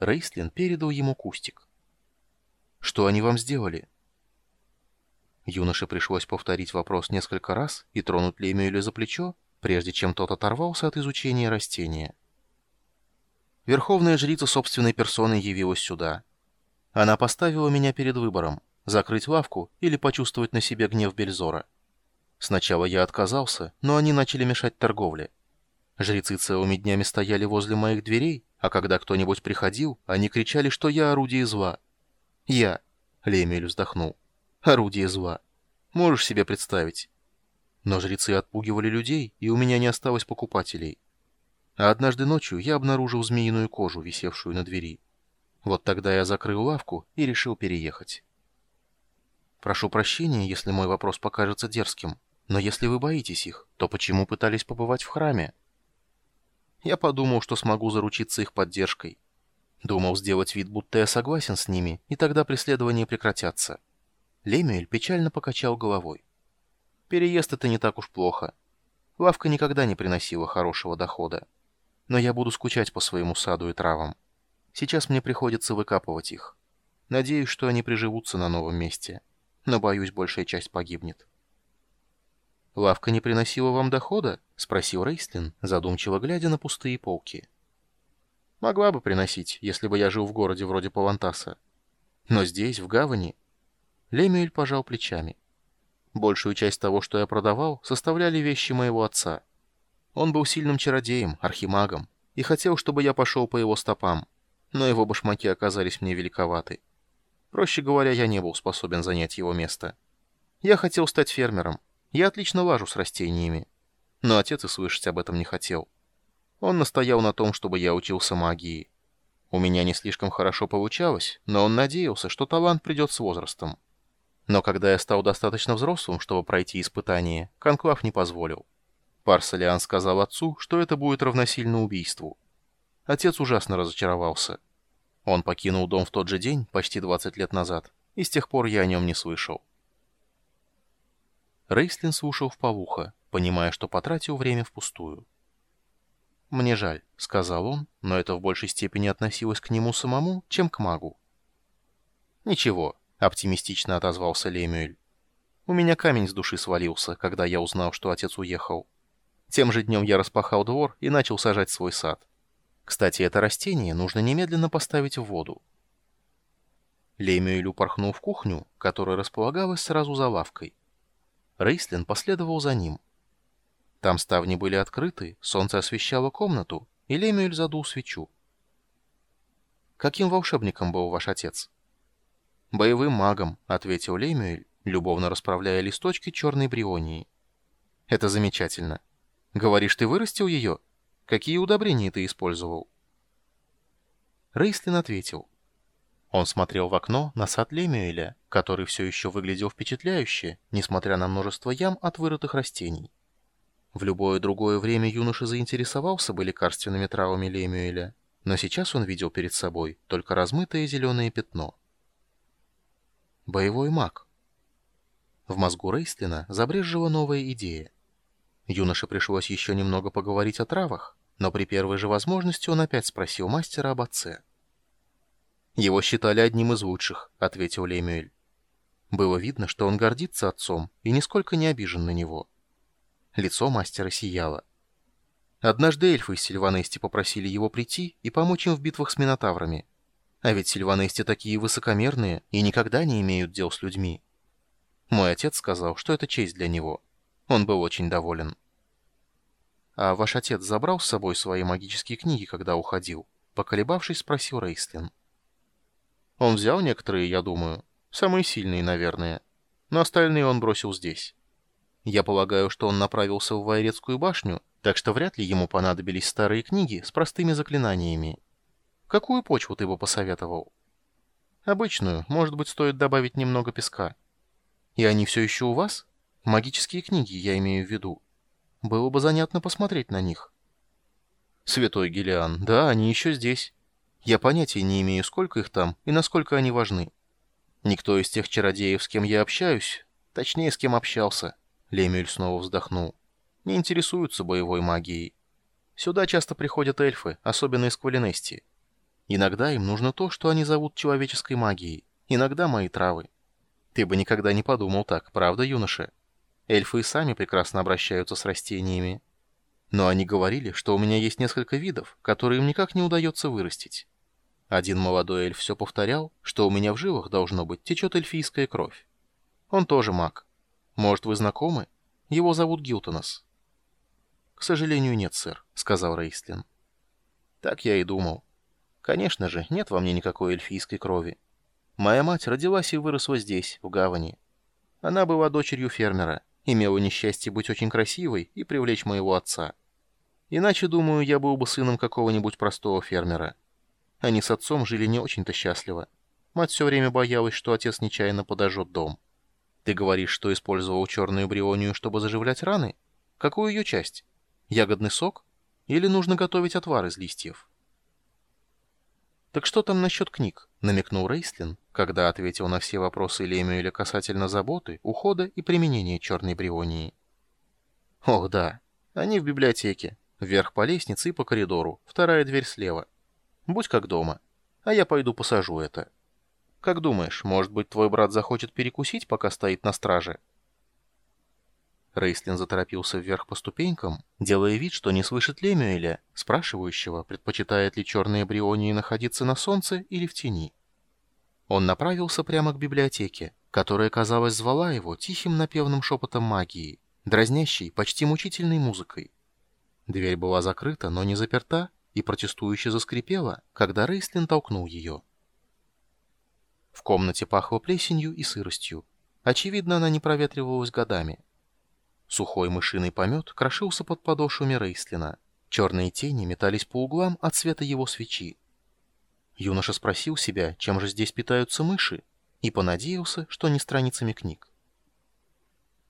Рейслин передал ему кустик. «Что они вам сделали?» Юноше пришлось повторить вопрос несколько раз и тронуть Лемюэля за плечо, прежде чем тот оторвался от изучения растения. Верховная жрица собственной персоной явилась сюда. Она поставила меня перед выбором — закрыть лавку или почувствовать на себе гнев Бельзора. Сначала я отказался, но они начали мешать торговле. Жрецы целыми днями стояли возле моих дверей, а когда кто-нибудь приходил, они кричали, что я орудие зла. Я, Лемель вздохнул, орудие зла. Можешь себе представить? Но жрецы отпугивали людей, и у меня не осталось покупателей. А однажды ночью я обнаружил змеиную кожу, висевшую на двери. Вот тогда я закрыл лавку и решил переехать. Прошу прощения, если мой вопрос покажется дерзким, но если вы боитесь их, то почему пытались побывать в храме? Я подумал, что смогу заручиться их поддержкой. Думал сделать вид, будто я согласен с ними, и тогда преследования прекратятся. Лемюэль печально покачал головой. Переезд — это не так уж плохо. Лавка никогда не приносила хорошего дохода. Но я буду скучать по своему саду и травам. Сейчас мне приходится выкапывать их. Надеюсь, что они приживутся на новом месте но, боюсь, большая часть погибнет. «Лавка не приносила вам дохода?» — спросил Рейстлин, задумчиво глядя на пустые полки. «Могла бы приносить, если бы я жил в городе вроде Павантаса. Но здесь, в гавани...» Лемюэль пожал плечами. «Большую часть того, что я продавал, составляли вещи моего отца. Он был сильным чародеем, архимагом, и хотел, чтобы я пошел по его стопам, но его башмаки оказались мне великоваты. Проще говоря, я не был способен занять его место. Я хотел стать фермером. Я отлично лажу с растениями. Но отец и слышать об этом не хотел. Он настоял на том, чтобы я учился магии. У меня не слишком хорошо получалось, но он надеялся, что талант придет с возрастом. Но когда я стал достаточно взрослым, чтобы пройти испытание, Конклав не позволил. Парсалиан сказал отцу, что это будет равносильно убийству. Отец ужасно разочаровался. Он покинул дом в тот же день, почти 20 лет назад, и с тех пор я о нем не слышал. Рейслин слушал в полухо, понимая, что потратил время впустую. «Мне жаль», — сказал он, но это в большей степени относилось к нему самому, чем к магу. «Ничего», — оптимистично отозвался Лемюэль. «У меня камень с души свалился, когда я узнал, что отец уехал. Тем же днем я распахал двор и начал сажать свой сад. Кстати, это растение нужно немедленно поставить в воду. Лемюэль упорхнул в кухню, которая располагалась сразу за лавкой. Рейслин последовал за ним. Там ставни были открыты, солнце освещало комнату, и Лемюэль задул свечу. «Каким волшебником был ваш отец?» «Боевым магом», — ответил Лемюэль, любовно расправляя листочки черной брионии. «Это замечательно. Говоришь, ты вырастил ее?» Какие удобрения ты использовал?» Рейслин ответил. Он смотрел в окно на сад Лемюэля, который все еще выглядел впечатляюще, несмотря на множество ям от вырытых растений. В любое другое время юноша заинтересовался бы лекарственными травами Лемюэля, но сейчас он видел перед собой только размытое зеленое пятно. Боевой маг. В мозгу Рейслина забрежжила новая идея. Юноше пришлось еще немного поговорить о травах, но при первой же возможности он опять спросил мастера об отце. «Его считали одним из лучших», — ответил Лемюэль. Было видно, что он гордится отцом и нисколько не обижен на него. Лицо мастера сияло. Однажды эльфы из Сильванести попросили его прийти и помочь им в битвах с Минотаврами. А ведь Сильванести такие высокомерные и никогда не имеют дел с людьми. Мой отец сказал, что это честь для него. Он был очень доволен. «А ваш отец забрал с собой свои магические книги, когда уходил?» Поколебавшись, спросил Рейстлин. «Он взял некоторые, я думаю. Самые сильные, наверное. Но остальные он бросил здесь. Я полагаю, что он направился в Вайрецкую башню, так что вряд ли ему понадобились старые книги с простыми заклинаниями. Какую почву ты бы посоветовал?» «Обычную. Может быть, стоит добавить немного песка». «И они все еще у вас? Магические книги, я имею в виду». Было бы занятно посмотреть на них. Святой Гелиан, да, они еще здесь. Я понятия не имею, сколько их там и насколько они важны. Никто из тех чародеев, с кем я общаюсь, точнее, с кем общался, Лемюэль снова вздохнул, не интересуются боевой магией. Сюда часто приходят эльфы, особенно из Квалинести. Иногда им нужно то, что они зовут человеческой магией, иногда мои травы. Ты бы никогда не подумал так, правда, юноша? Эльфы и сами прекрасно обращаются с растениями. Но они говорили, что у меня есть несколько видов, которые им никак не удается вырастить. Один молодой эльф все повторял, что у меня в жилах, должно быть, течет эльфийская кровь. Он тоже маг. Может, вы знакомы? Его зовут Гилтонос. «К сожалению, нет, сэр», — сказал Рейслин. «Так я и думал. Конечно же, нет во мне никакой эльфийской крови. Моя мать родилась и выросла здесь, в гавани. Она была дочерью фермера, имела несчастье быть очень красивой и привлечь моего отца. Иначе, думаю, я был бы сыном какого-нибудь простого фермера. Они с отцом жили не очень-то счастливо. Мать все время боялась, что отец нечаянно подожжет дом. Ты говоришь, что использовал черную брионию, чтобы заживлять раны? Какую ее часть? Ягодный сок? Или нужно готовить отвар из листьев? «Так что там насчет книг?» — намекнул Рейслин, когда ответил на все вопросы Лемюэля касательно заботы, ухода и применения черной брионии. «Ох, да. Они в библиотеке. Вверх по лестнице и по коридору. Вторая дверь слева. Будь как дома. А я пойду посажу это. Как думаешь, может быть, твой брат захочет перекусить, пока стоит на страже?» Рейслин заторопился вверх по ступенькам, делая вид, что не слышит Лемюэля, спрашивающего, предпочитает ли черные брионии находиться на солнце или в тени. Он направился прямо к библиотеке, которая, казалось, звала его тихим напевным шепотом магии, дразнящей, почти мучительной музыкой. Дверь была закрыта, но не заперта, и протестующе заскрипела, когда Рейслин толкнул ее. В комнате пахло плесенью и сыростью. Очевидно, она не проветривалась годами. Сухой мышиный помет крошился под подошвами Рейслина. Черные тени метались по углам от света его свечи. Юноша спросил себя, чем же здесь питаются мыши, и понадеялся, что не страницами книг.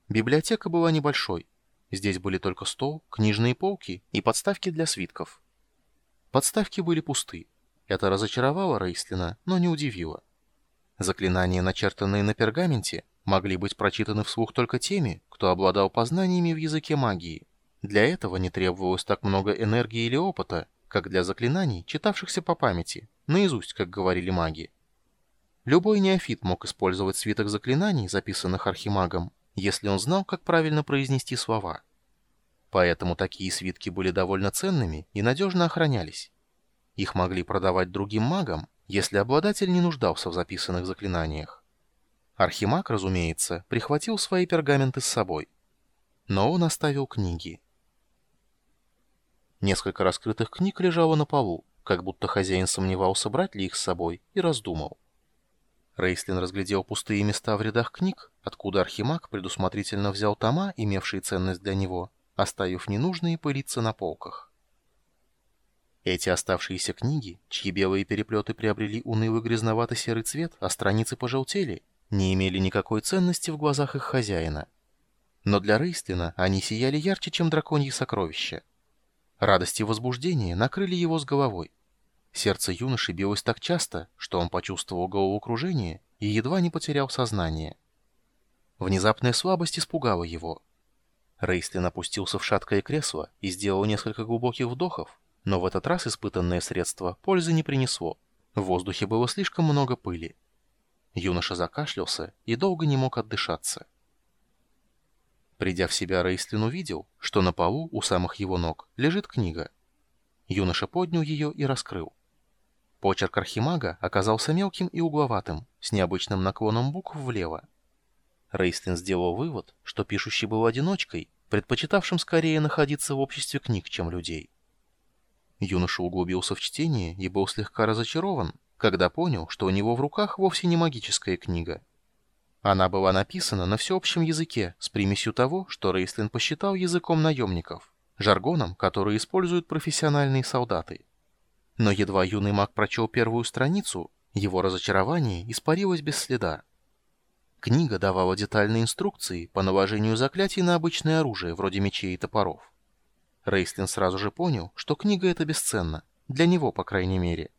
Библиотека была небольшой. Здесь были только стол, книжные полки и подставки для свитков. Подставки были пусты. Это разочаровало Рейслина, но не удивило. Заклинания, начертанные на пергаменте, могли быть прочитаны вслух только теми, кто обладал познаниями в языке магии. Для этого не требовалось так много энергии или опыта, как для заклинаний, читавшихся по памяти, наизусть, как говорили маги. Любой неофит мог использовать свиток заклинаний, записанных архимагом, если он знал, как правильно произнести слова. Поэтому такие свитки были довольно ценными и надежно охранялись. Их могли продавать другим магам, если обладатель не нуждался в записанных заклинаниях. Архимаг, разумеется, прихватил свои пергаменты с собой. Но он оставил книги. Несколько раскрытых книг лежало на полу, как будто хозяин сомневался, брать ли их с собой, и раздумал. Рейслин разглядел пустые места в рядах книг, откуда Архимаг предусмотрительно взял тома, имевшие ценность для него, оставив ненужные пылиться на полках. Эти оставшиеся книги, чьи белые переплеты приобрели унылый грязновато-серый цвет, а страницы пожелтели, не имели никакой ценности в глазах их хозяина. Но для Рейстлина они сияли ярче, чем драконьи сокровища. Радость и возбуждение накрыли его с головой. Сердце юноши билось так часто, что он почувствовал головокружение и едва не потерял сознание. Внезапная слабость испугала его. Рейстлин опустился в шаткое кресло и сделал несколько глубоких вдохов, но в этот раз испытанное средство пользы не принесло. В воздухе было слишком много пыли. Юноша закашлялся и долго не мог отдышаться. Придя в себя, Рейстлин увидел, что на полу у самых его ног лежит книга. Юноша поднял ее и раскрыл. Почерк архимага оказался мелким и угловатым, с необычным наклоном букв влево. Рейстлин сделал вывод, что пишущий был одиночкой, предпочитавшим скорее находиться в обществе книг, чем людей. Юноша углубился в чтение и был слегка разочарован, когда понял, что у него в руках вовсе не магическая книга. Она была написана на всеобщем языке с примесью того, что Рейстлин посчитал языком наемников, жаргоном, который используют профессиональные солдаты. Но едва юный маг прочел первую страницу, его разочарование испарилось без следа. Книга давала детальные инструкции по наложению заклятий на обычное оружие, вроде мечей и топоров. Рейстлин сразу же понял, что книга эта бесценна, для него, по крайней мере.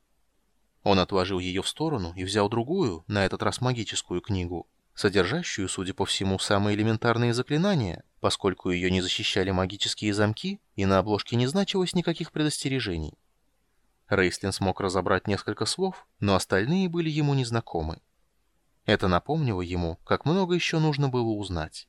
Он отложил ее в сторону и взял другую, на этот раз магическую книгу, содержащую, судя по всему, самые элементарные заклинания, поскольку ее не защищали магические замки и на обложке не значилось никаких предостережений. Рейслин смог разобрать несколько слов, но остальные были ему незнакомы. Это напомнило ему, как много еще нужно было узнать.